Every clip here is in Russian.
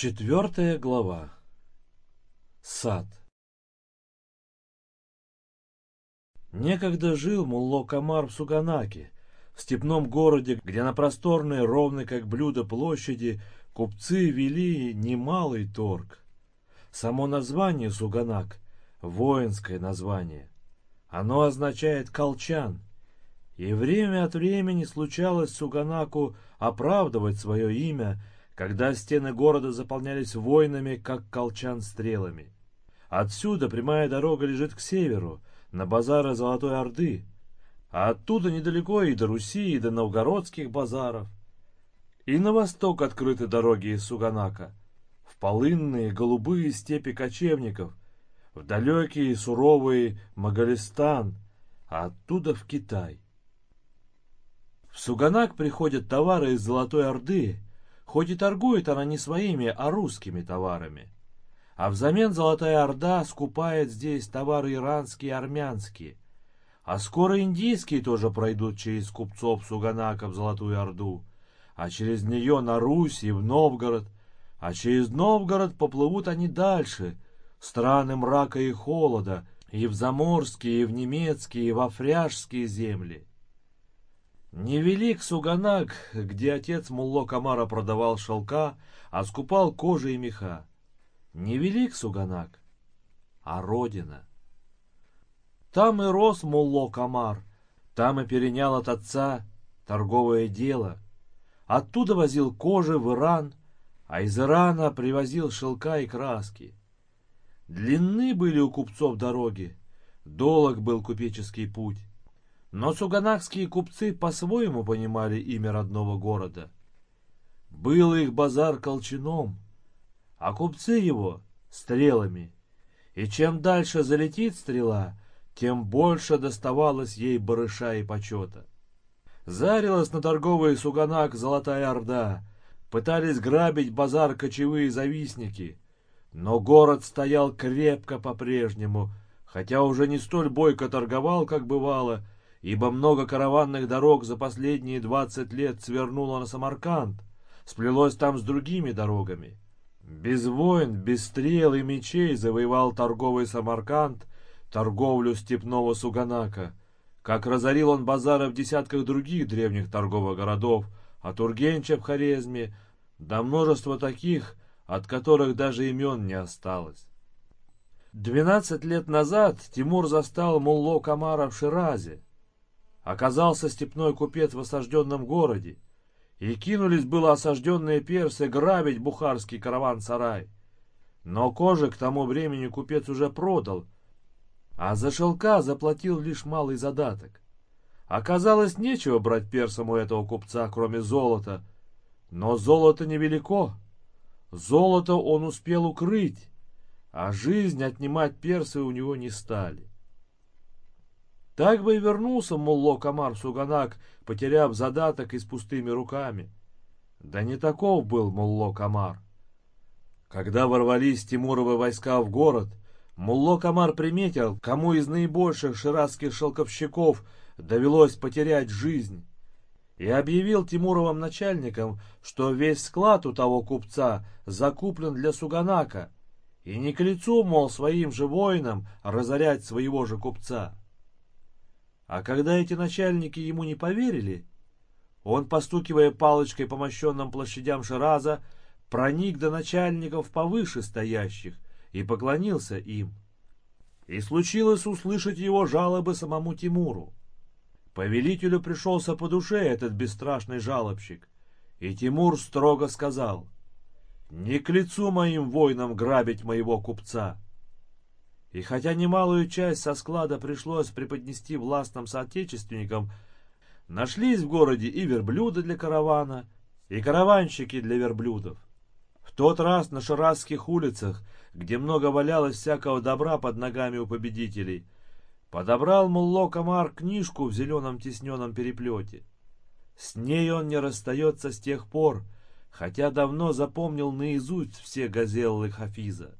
Четвертая глава. Сад. Некогда жил Мулло Камар в Суганаке, в степном городе, где на просторной, ровной как блюдо площади, купцы вели немалый торг. Само название Суганак — воинское название. Оно означает «колчан», и время от времени случалось Суганаку оправдывать свое имя — когда стены города заполнялись воинами, как колчан стрелами. Отсюда прямая дорога лежит к северу, на базары Золотой Орды, а оттуда недалеко и до Руси, и до новгородских базаров. И на восток открыты дороги из Суганака, в полынные голубые степи кочевников, в далекий и суровый Магалистан, а оттуда в Китай. В Суганак приходят товары из Золотой Орды, Хоть и торгует она не своими, а русскими товарами. А взамен Золотая Орда скупает здесь товары иранские и армянские. А скоро индийские тоже пройдут через купцов Суганака в Золотую Орду, а через нее на Русь и в Новгород, а через Новгород поплывут они дальше, страны мрака и холода, и в заморские, и в немецкие, и во фряжские земли. Невелик Суганак, где отец Мулло Камара продавал шелка, а скупал кожи и меха. Невелик Суганак, а родина. Там и рос Мулло Камар, там и перенял от отца торговое дело. Оттуда возил кожи в Иран, а из Ирана привозил шелка и краски. Длинны были у купцов дороги, долг был купеческий путь. Но суганакские купцы по-своему понимали имя родного города. Был их базар колчаном, а купцы его — стрелами. И чем дальше залетит стрела, тем больше доставалось ей барыша и почета. Зарилась на торговый суганак Золотая Орда, пытались грабить базар кочевые завистники, но город стоял крепко по-прежнему, хотя уже не столь бойко торговал, как бывало, — ибо много караванных дорог за последние двадцать лет свернуло на Самарканд, сплелось там с другими дорогами. Без войн, без стрел и мечей завоевал торговый Самарканд торговлю степного Суганака, как разорил он базары в десятках других древних торговых городов, от Ургенча в Хорезме до множества таких, от которых даже имен не осталось. Двенадцать лет назад Тимур застал Мулло Камара в Ширазе, Оказался степной купец в осажденном городе, и кинулись было осажденные персы грабить бухарский караван-сарай. Но кожи к тому времени купец уже продал, а за шелка заплатил лишь малый задаток. Оказалось, нечего брать персам у этого купца, кроме золота. Но золото невелико. Золото он успел укрыть, а жизнь отнимать персы у него не стали. Так бы и вернулся Мулло Камар Суганак, потеряв задаток и с пустыми руками. Да не таков был Мулло Камар. Когда ворвались Тимуровы войска в город, Мулло Камар приметил, кому из наибольших ширазских шелковщиков довелось потерять жизнь, и объявил Тимуровым начальникам, что весь склад у того купца закуплен для Суганака, и не к лицу, мол, своим же воинам разорять своего же купца. А когда эти начальники ему не поверили, он, постукивая палочкой по мощенным площадям Шираза, проник до начальников повыше стоящих и поклонился им. И случилось услышать его жалобы самому Тимуру. Повелителю пришелся по душе этот бесстрашный жалобщик, и Тимур строго сказал, «Не к лицу моим воинам грабить моего купца». И хотя немалую часть со склада пришлось преподнести властным соотечественникам, нашлись в городе и верблюды для каравана, и караванщики для верблюдов. В тот раз на шаразских улицах, где много валялось всякого добра под ногами у победителей, подобрал Мулло Камар книжку в зеленом тисненном переплете. С ней он не расстается с тех пор, хотя давно запомнил наизусть все газеллы Хафиза.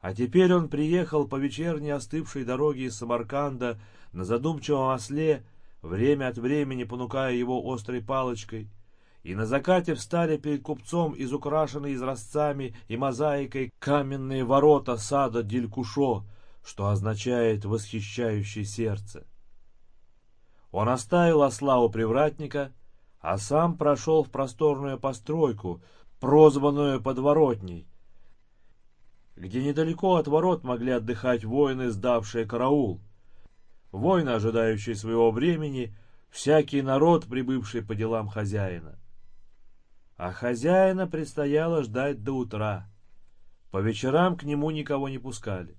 А теперь он приехал по вечерней остывшей дороге из Самарканда на задумчивом осле, время от времени понукая его острой палочкой, и на закате встали перед купцом из украшенной изразцами и мозаикой каменные ворота сада Дилькушо, что означает «восхищающее сердце». Он оставил осла у привратника, а сам прошел в просторную постройку, прозванную подворотней, где недалеко от ворот могли отдыхать воины, сдавшие караул. Воины, ожидающие своего времени, всякий народ, прибывший по делам хозяина. А хозяина предстояло ждать до утра. По вечерам к нему никого не пускали.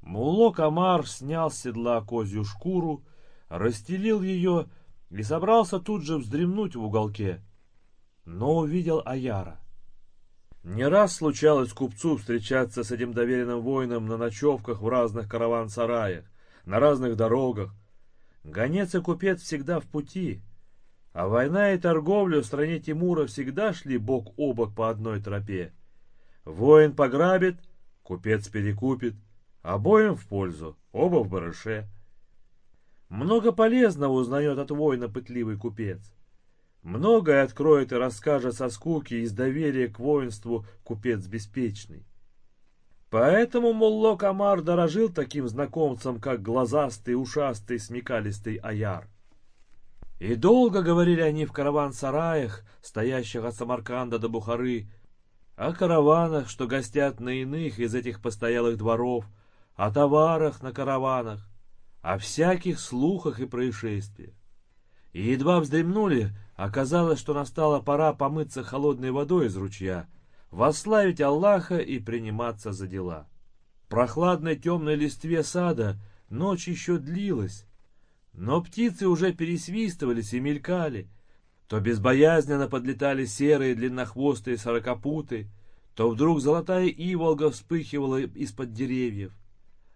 Мулло Камар снял с седла козью шкуру, расстелил ее и собрался тут же вздремнуть в уголке, но увидел Аяра. Не раз случалось купцу встречаться с этим доверенным воином на ночевках в разных караван-сараях, на разных дорогах. Гонец и купец всегда в пути, а война и торговля в стране Тимура всегда шли бок о бок по одной тропе. Воин пограбит, купец перекупит, обоим в пользу, оба в барыше. Много полезного узнает от воина пытливый купец. Многое откроет и расскажет со скуки из доверия к воинству купец беспечный. Поэтому Мулло Камар дорожил таким знакомцем, как глазастый, ушастый, смекалистый Аяр. И долго говорили они в караван-сараях, стоящих от Самарканда до Бухары, о караванах, что гостят на иных из этих постоялых дворов, о товарах на караванах, о всяких слухах и происшествиях. И едва вздремнули, оказалось, что настала пора помыться холодной водой из ручья, восславить Аллаха и приниматься за дела. В прохладной темной листве сада ночь еще длилась, но птицы уже пересвистывались и мелькали. То безбоязненно подлетали серые длиннохвостые сорокопуты, то вдруг золотая иволга вспыхивала из-под деревьев.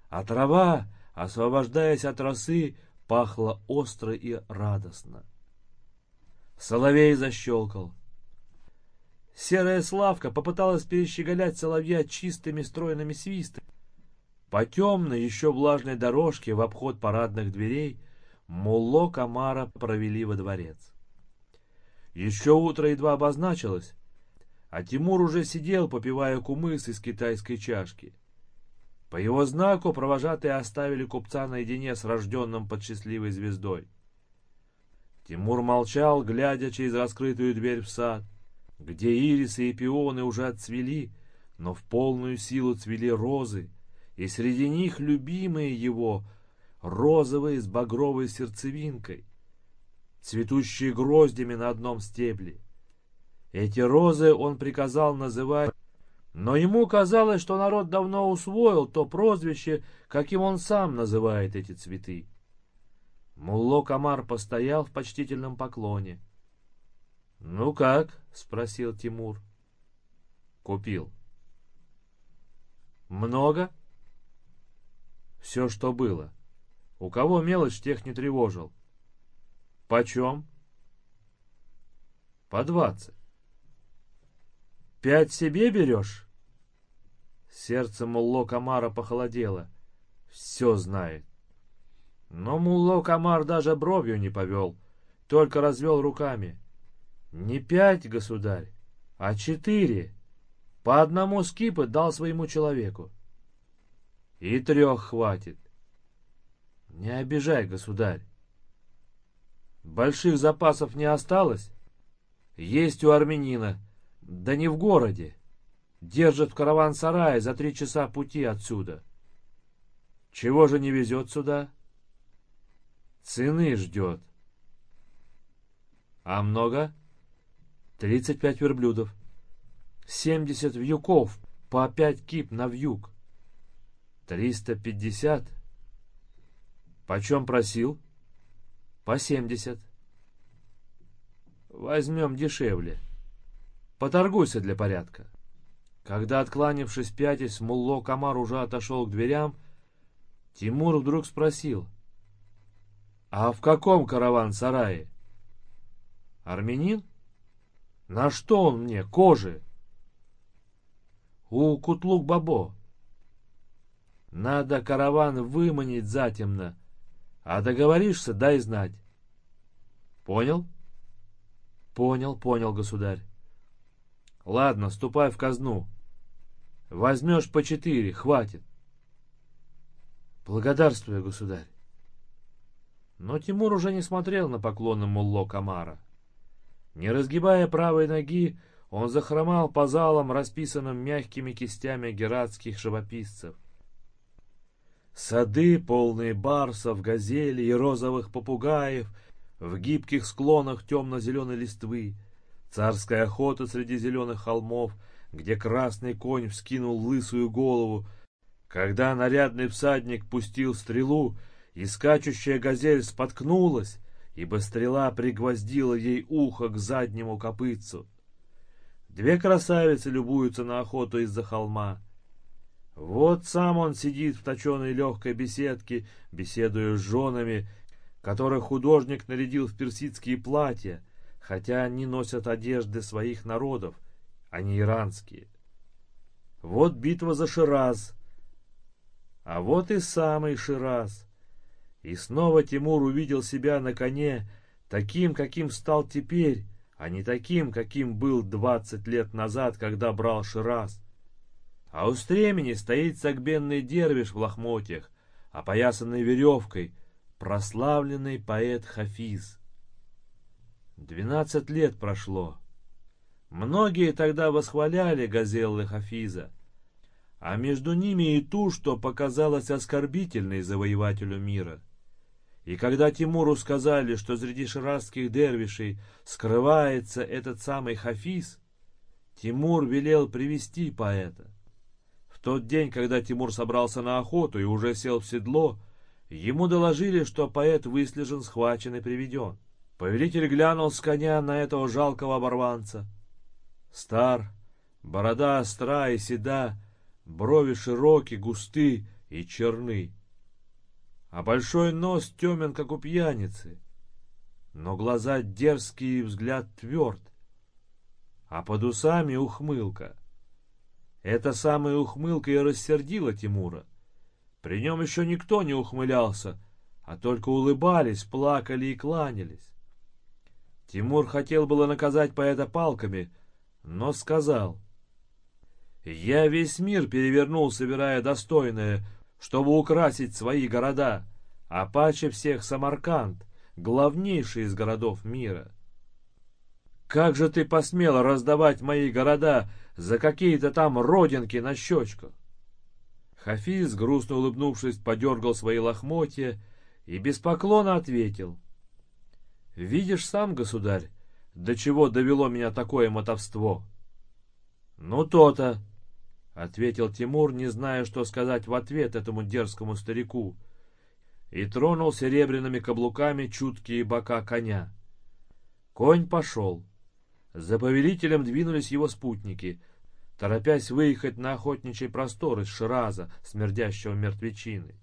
А трава, освобождаясь от росы, пахла остро и радостно. Соловей защелкал. Серая Славка попыталась перещеголять соловья чистыми стройными свистами. По темной, еще влажной дорожке в обход парадных дверей Мулло Камара провели во дворец. Еще утро едва обозначилось, а Тимур уже сидел, попивая кумыс из китайской чашки. По его знаку провожатые оставили купца наедине с рожденным под счастливой звездой. Тимур молчал, глядя через раскрытую дверь в сад, где ирисы и пионы уже отцвели, но в полную силу цвели розы, и среди них любимые его — розовые с багровой сердцевинкой, цветущие гроздями на одном стебле. Эти розы он приказал называть, но ему казалось, что народ давно усвоил то прозвище, каким он сам называет эти цветы. Мулло Камар постоял в почтительном поклоне. «Ну как?» — спросил Тимур. «Купил». «Много?» «Все, что было». У кого мелочь, тех не тревожил. Почем? По двадцать. Пять себе берешь? Сердце Мулло Камара похолодело. Все знает. Но Мулло Камар даже бровью не повел, только развел руками. Не пять, государь, а четыре. По одному скипа дал своему человеку. И трех хватит. Не обижай, государь. Больших запасов не осталось? Есть у армянина, да не в городе. Держит в караван-сарае за три часа пути отсюда. Чего же не везет сюда? Цены ждет. А много? Тридцать пять верблюдов. Семьдесят вьюков, по пять кип на вьюг. Триста пятьдесят Почем просил? По семьдесят. Возьмем дешевле. Поторгуйся для порядка. Когда, откланившись пятясь, Мулло Камар уже отошел к дверям, Тимур вдруг спросил. «А в каком караван-сарае?» «Армянин? На что он мне? Кожи?» «У Кутлук-Бабо. Надо караван выманить затемно, а договоришься, дай знать. Понял? Понял, понял, государь. Ладно, ступай в казну. Возьмешь по четыре, хватит. Благодарствую, государь. Но Тимур уже не смотрел на поклоны Мулло Камара. Не разгибая правой ноги, он захромал по залам, расписанным мягкими кистями гератских живописцев. Сады, полные барсов, газелей и розовых попугаев, в гибких склонах темно-зеленой листвы, царская охота среди зеленых холмов, где красный конь вскинул лысую голову, когда нарядный всадник пустил стрелу, и скачущая газель споткнулась, ибо стрела пригвоздила ей ухо к заднему копытцу. Две красавицы любуются на охоту из-за холма. Вот сам он сидит в точенной легкой беседке, беседуя с женами, которых художник нарядил в персидские платья, хотя они носят одежды своих народов, а не иранские. Вот битва за Шираз, а вот и самый Шираз. И снова Тимур увидел себя на коне, таким, каким стал теперь, а не таким, каким был двадцать лет назад, когда брал Шираз. А у стремени стоит сагбенный дервиш в лохмотьях, опоясанный веревкой, прославленный поэт Хафиз. Двенадцать лет прошло. Многие тогда восхваляли газеллы Хафиза, а между ними и ту, что показалось оскорбительной завоевателю мира — и когда Тимуру сказали, что среди ширазских дервишей скрывается этот самый Хафиз, Тимур велел привести поэта. В тот день, когда Тимур собрался на охоту и уже сел в седло, ему доложили, что поэт выслежен, схвачен и приведен. Повелитель глянул с коня на этого жалкого оборванца. Стар, борода остра и седа, брови широкие, густы и черны а большой нос темен, как у пьяницы, но глаза дерзкие и взгляд тверд, а под усами ухмылка. Эта самая ухмылка и рассердила Тимура. При нем еще никто не ухмылялся, а только улыбались, плакали и кланялись. Тимур хотел было наказать поэта палками, но сказал, «Я весь мир перевернул, собирая достойное, чтобы украсить свои города, а паче всех Самарканд, главнейший из городов мира. Как же ты посмела раздавать мои города за какие-то там родинки на щечках? Хафиз, грустно улыбнувшись, подергал свои лохмотья и без поклона ответил. «Видишь сам, государь, до чего довело меня такое мотовство?» «Ну, то-то!» — ответил Тимур, не зная, что сказать в ответ этому дерзкому старику, и тронул серебряными каблуками чуткие бока коня. Конь пошел. За повелителем двинулись его спутники, торопясь выехать на охотничий простор из Шираза, смердящего мертвечиной.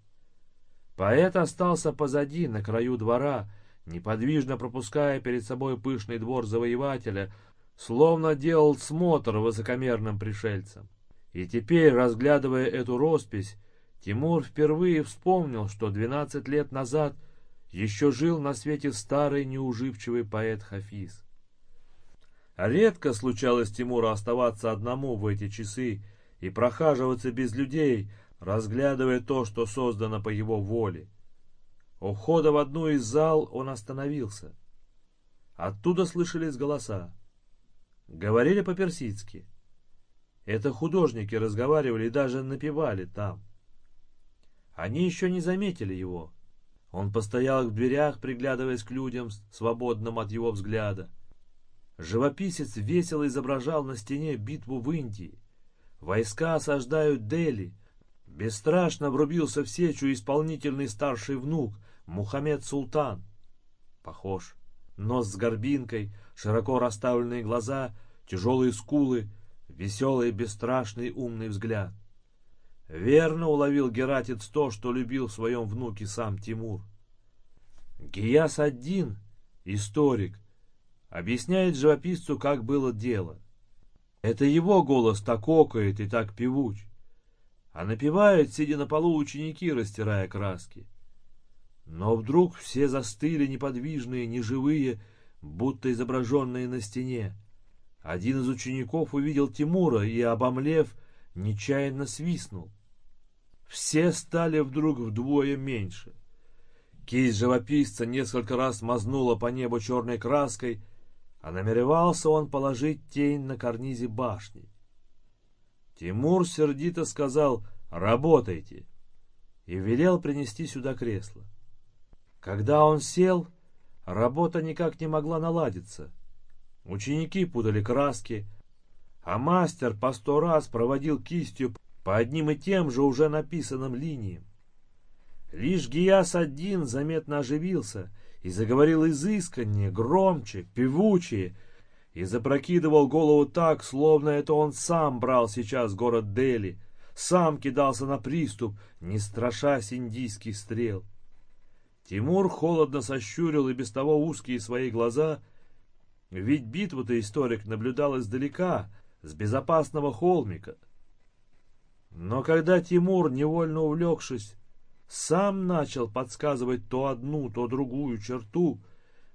Поэт остался позади, на краю двора, неподвижно пропуская перед собой пышный двор завоевателя, словно делал смотр высокомерным пришельцам. И теперь, разглядывая эту роспись, Тимур впервые вспомнил, что двенадцать лет назад еще жил на свете старый неуживчивый поэт Хафиз. Редко случалось Тимуру оставаться одному в эти часы и прохаживаться без людей, разглядывая то, что создано по его воле. У входа в одну из зал он остановился. Оттуда слышались голоса. Говорили по-персидски. Это художники разговаривали и даже напевали там. Они еще не заметили его. Он постоял в дверях, приглядываясь к людям, свободным от его взгляда. Живописец весело изображал на стене битву в Индии. Войска осаждают Дели. Бесстрашно врубился в сечу исполнительный старший внук, Мухаммед Султан. Похож. Нос с горбинкой, широко расставленные глаза, тяжелые скулы — веселый, бесстрашный, умный взгляд. Верно уловил Гератец то, что любил в своем внуке сам Тимур. Гияс один, историк, объясняет живописцу, как было дело. Это его голос так окает и так певуч. А напевают, сидя на полу, ученики, растирая краски. Но вдруг все застыли неподвижные, неживые, будто изображенные на стене. Один из учеников увидел Тимура и, обомлев, нечаянно свистнул. Все стали вдруг вдвое меньше. Кисть живописца несколько раз мазнула по небу черной краской, а намеревался он положить тень на карнизе башни. Тимур сердито сказал «Работайте!» и велел принести сюда кресло. Когда он сел, работа никак не могла наладиться. Ученики путали краски, а мастер по сто раз проводил кистью по одним и тем же уже написанным линиям. Лишь Гияс один заметно оживился и заговорил изысканнее, громче, певучее, и запрокидывал голову так, словно это он сам брал сейчас город Дели, сам кидался на приступ, не страшась индийских стрел. Тимур холодно сощурил и без того узкие свои глаза, ведь битву-то историк наблюдал издалека, с безопасного холмика. Но когда Тимур, невольно увлекшись, сам начал подсказывать то одну, то другую черту,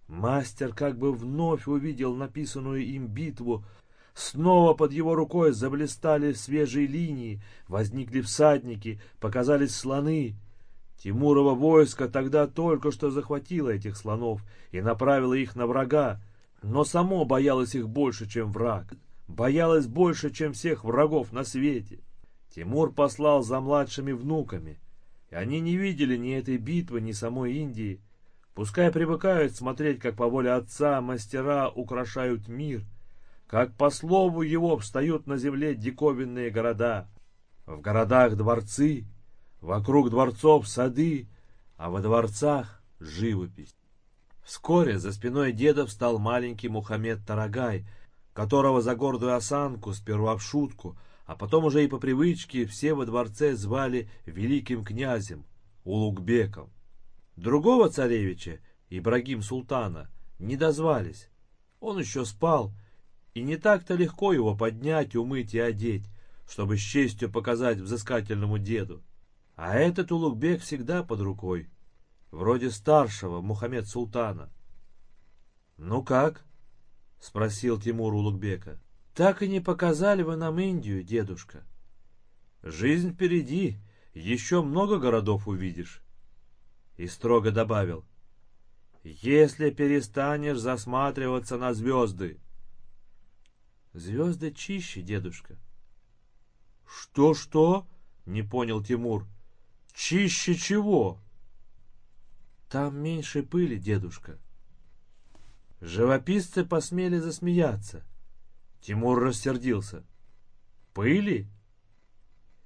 мастер как бы вновь увидел написанную им битву, снова под его рукой заблистали свежие линии, возникли всадники, показались слоны. Тимурова войско тогда только что захватило этих слонов и направило их на врага, но само боялось их больше, чем враг, боялось больше, чем всех врагов на свете. Тимур послал за младшими внуками, и они не видели ни этой битвы, ни самой Индии. Пускай привыкают смотреть, как по воле отца мастера украшают мир, как по слову его встают на земле диковинные города. В городах дворцы, вокруг дворцов сады, а во дворцах живопись. Вскоре за спиной деда встал маленький Мухаммед Тарагай, которого за гордую осанку, сперва в шутку, а потом уже и по привычке все во дворце звали великим князем, Улугбеком. Другого царевича, Ибрагим Султана, не дозвались. Он еще спал, и не так-то легко его поднять, умыть и одеть, чтобы с честью показать взыскательному деду. А этот Улугбек всегда под рукой, вроде старшего Мухаммед Султана. «Ну как?» — спросил Тимур Улугбека. Так и не показали вы нам Индию, дедушка. Жизнь впереди, еще много городов увидишь. И строго добавил, если перестанешь засматриваться на звезды. Звезды чище, дедушка. Что-что? Не понял Тимур. Чище чего? Там меньше пыли, дедушка. Живописцы посмели засмеяться. Тимур рассердился. «Пыли?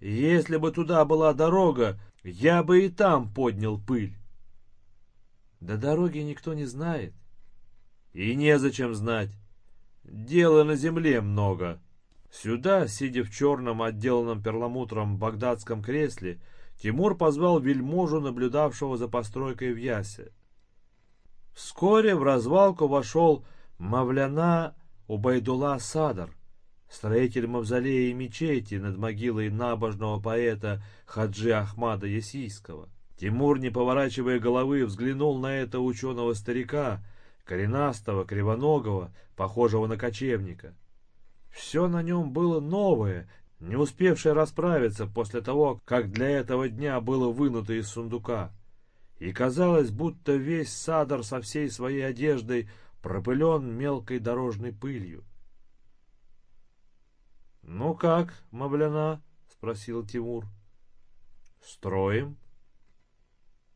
Если бы туда была дорога, я бы и там поднял пыль». «Да дороги никто не знает». «И незачем знать. Дела на земле много». Сюда, сидя в черном, отделанном перламутром багдадском кресле, Тимур позвал вельможу, наблюдавшего за постройкой в Ясе. Вскоре в развалку вошел Мавляна Убайдулла Садар, строитель мавзолея и мечети над могилой набожного поэта Хаджи Ахмада Ясийского. Тимур, не поворачивая головы, взглянул на этого ученого старика, коренастого, кривоногого, похожего на кочевника. Все на нем было новое, не успевшее расправиться после того, как для этого дня было вынуто из сундука. И казалось, будто весь Садар со всей своей одеждой пропылен мелкой дорожной пылью. «Ну как, Мавляна?» — спросил Тимур. «Строим».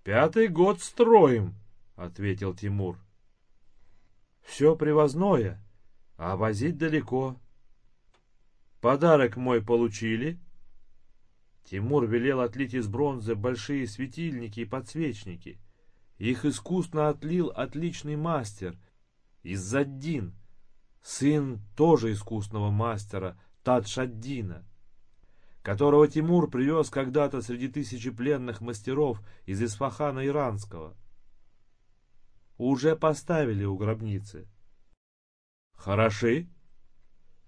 «Пятый год строим», — ответил Тимур. «Все привозное, а возить далеко». «Подарок мой получили?» Тимур велел отлить из бронзы большие светильники и подсвечники. Их искусно отлил отличный мастер, Иззаддин, сын тоже искусного мастера Тадшаддина, которого Тимур привез когда-то среди тысячи пленных мастеров из Исфахана Иранского. Уже поставили у гробницы. Хороши?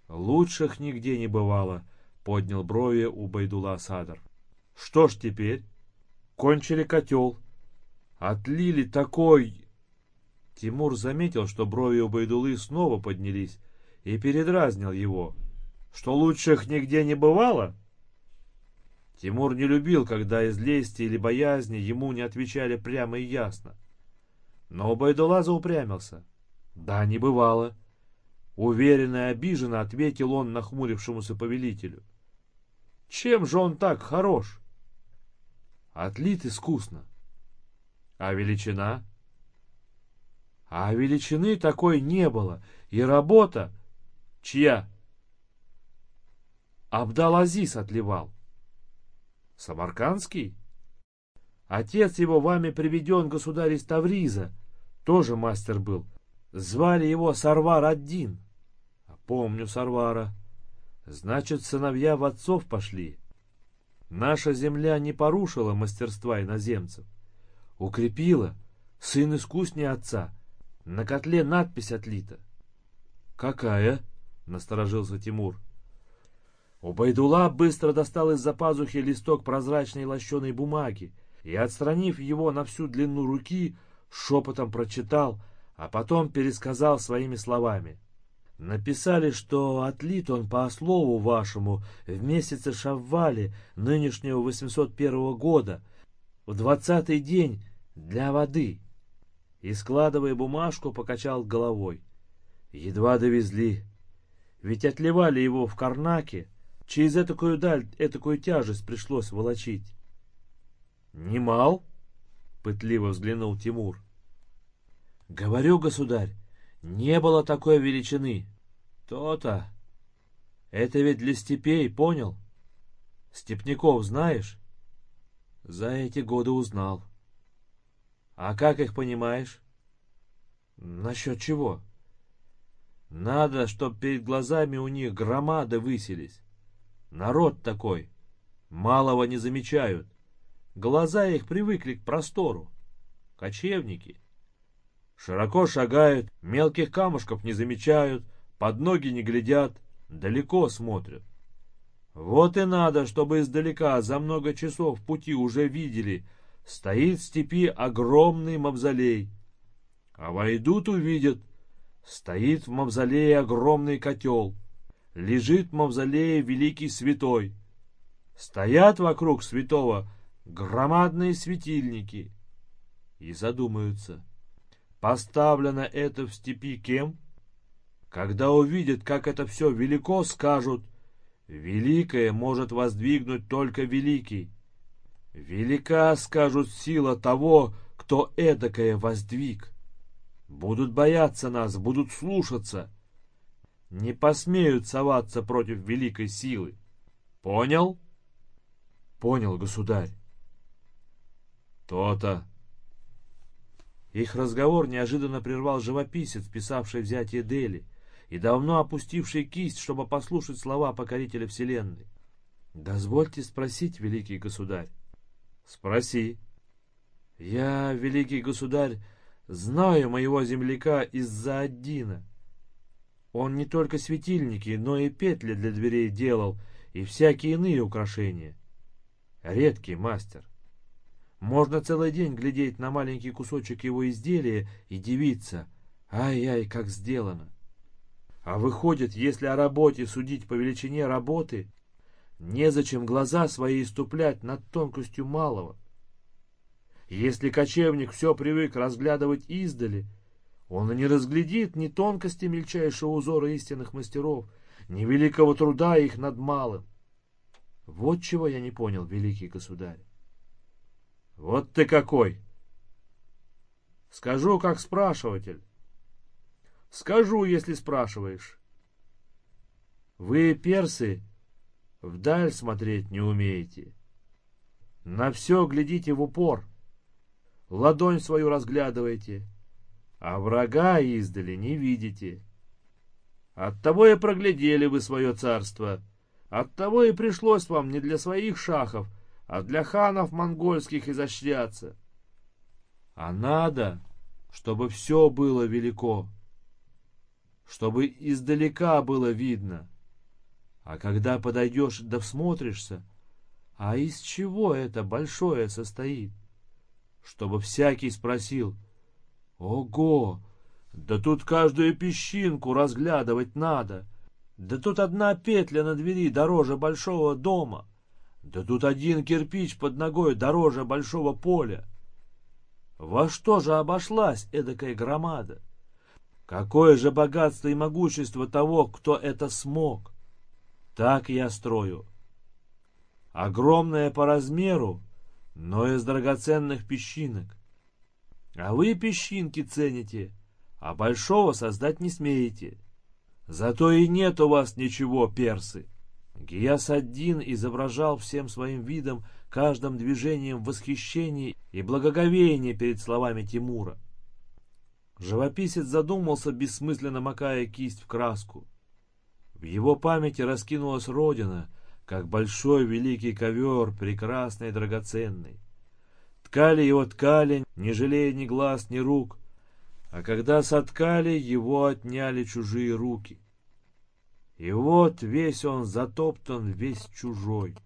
Лучших нигде не бывало, поднял брови у Байдула Садар. Что ж теперь? Кончили котел. Отлили такой Тимур заметил, что брови у Байдулы снова поднялись, и передразнил его. «Что лучших нигде не бывало?» Тимур не любил, когда из лести или боязни ему не отвечали прямо и ясно. Но Байдула заупрямился. «Да, не бывало». Уверенно и обиженно ответил он нахмурившемуся повелителю. «Чем же он так хорош?» «Отлит искусно». «А величина?» А величины такой не было, и работа... Чья? Абдал-Азиз отливал. Самаркандский? Отец его вами приведен, государь из Тавриза. Тоже мастер был. Звали его Сарвар-Аддин. Помню Сарвара. Значит, сыновья в отцов пошли. Наша земля не порушила мастерства иноземцев. Укрепила. Сын искуснее отца. На котле надпись отлита. «Какая?» — насторожился Тимур. Убайдула быстро достал из-за пазухи листок прозрачной лощеной бумаги и, отстранив его на всю длину руки, шепотом прочитал, а потом пересказал своими словами. Написали, что отлит он по слову вашему в месяце Шаввале нынешнего 801 года, в двадцатый день для воды и, складывая бумажку, покачал головой. Едва довезли. Ведь отливали его в Карнаке, через этакую даль, этакую тяжесть пришлось волочить. «Немал?» — пытливо взглянул Тимур. «Говорю, государь, не было такой величины. То-то. Это ведь для степей, понял? Степняков знаешь?» «За эти годы узнал». А как их понимаешь? Насчет чего? Надо, чтоб перед глазами у них громады высились. Народ такой. Малого не замечают. Глаза их привыкли к простору. Кочевники. Широко шагают, мелких камушков не замечают, под ноги не глядят, далеко смотрят. Вот и надо, чтобы издалека за много часов пути уже видели, стоит в степи огромный мавзолей. А войдут, увидят, стоит в мавзолее огромный котел, лежит в мавзолее великий святой. Стоят вокруг святого громадные светильники и задумаются, поставлено это в степи кем? Когда увидят, как это все велико, скажут, великое может воздвигнуть только великий. Велика, скажут, сила того, кто эдакое воздвиг. Будут бояться нас, будут слушаться. Не посмеют соваться против великой силы. Понял? Понял, государь. То-то. Их разговор неожиданно прервал живописец, писавший взятие Дели, и давно опустивший кисть, чтобы послушать слова покорителя вселенной. «Дозвольте спросить, великий государь, Спроси. Я, великий государь, знаю моего земляка из-за Аддина. Он не только светильники, но и петли для дверей делал, и всякие иные украшения. Редкий мастер. Можно целый день глядеть на маленький кусочек его изделия и дивиться. Ай-ай, как сделано. А выходит, если о работе судить по величине работы, Незачем глаза свои иступлять над тонкостью малого. Если кочевник все привык разглядывать издали, он и не разглядит ни тонкости мельчайшего узора истинных мастеров, ни великого труда их над малым. Вот чего я не понял, великий государь. Вот ты какой! Скажу, как спрашиватель. Скажу, если спрашиваешь. Вы, персы, Вдаль смотреть не умеете. На все глядите в упор. Ладонь свою разглядываете, а врага издали не видите. Оттого и проглядели вы свое царство. Оттого и пришлось вам не для своих шахов, а для ханов монгольских изощряться. А надо, чтобы все было велико, чтобы издалека было видно — а когда подойдешь да всмотришься, а из чего это большое состоит? Чтобы всякий спросил, «Ого, Да тут каждую песчинку разглядывать надо. Да тут одна петля на двери дороже большого дома. Да тут один кирпич под ногой дороже большого поля. Во что же обошлась эдакая громада? Какое же богатство и могущество того, кто это смог? Так я строю. Огромное по размеру, но из драгоценных песчинок. А вы песчинки цените, а большого создать не смеете. Зато и нет у вас ничего, персы. Гияс-ад-Дин изображал всем своим видом, каждым движением восхищение и благоговение перед словами Тимура. Живописец задумался, бессмысленно макая кисть в краску. В его памяти раскинулась родина, как большой великий ковер, прекрасный и драгоценный. Ткали его ткали, не жалея ни глаз, ни рук, а когда соткали, его отняли чужие руки. И вот весь он затоптан, весь чужой.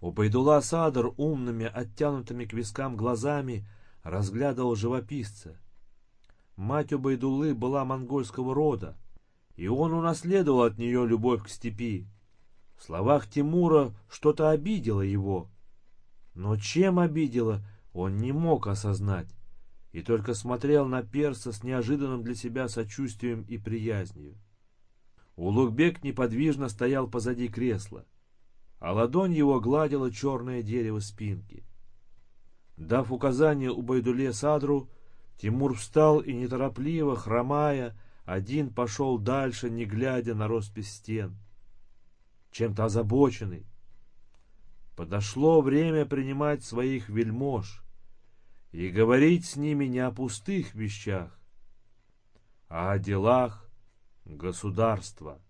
Убайдулла Садр умными, оттянутыми к вискам глазами разглядывал живописца. Мать Убайдуллы была монгольского рода, и он унаследовал от нее любовь к степи. В словах Тимура что-то обидело его. Но чем обидело, он не мог осознать, и только смотрел на перса с неожиданным для себя сочувствием и приязнью. Улугбек неподвижно стоял позади кресла, а ладонь его гладила черное дерево спинки. Дав указание Убайдуле Садру, Тимур встал и неторопливо, хромая, один пошел дальше, не глядя на роспись стен. Чем-то озабоченный. Подошло время принимать своих вельмож и говорить с ними не о пустых вещах, а о делах государства.